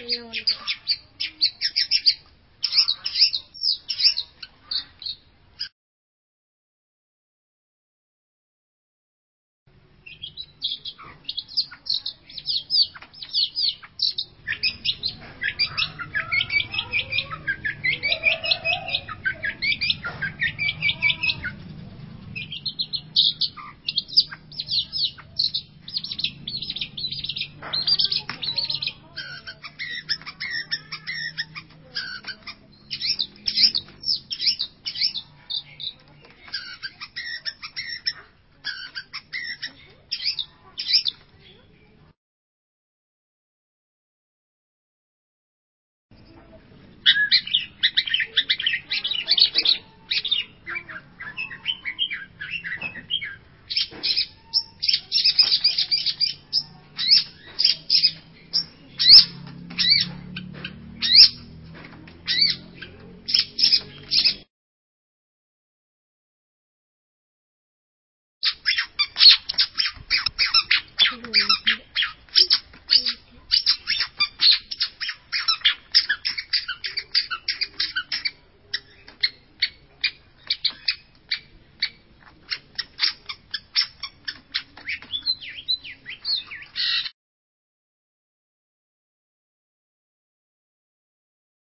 诶呦我